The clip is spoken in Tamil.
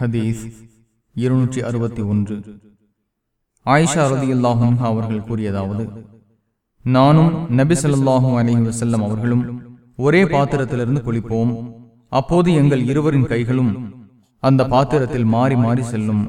ஹதீஸ் இருநூற்றி அறுபத்தி ஒன்று. ஆயிஷா ரதி அல்லாஹும் அவர்கள் கூறியதாவது நானும் நபி சொல்லாஹும் அலைஹி வஸல்லம் அவர்களும் ஒரே பாத்திரத்திலிருந்து குளிப்போம். அப்போது எங்கள் இருவரின் கைகளும் அந்த பாத்திரத்தில் மாறி மாறி செல்லும்.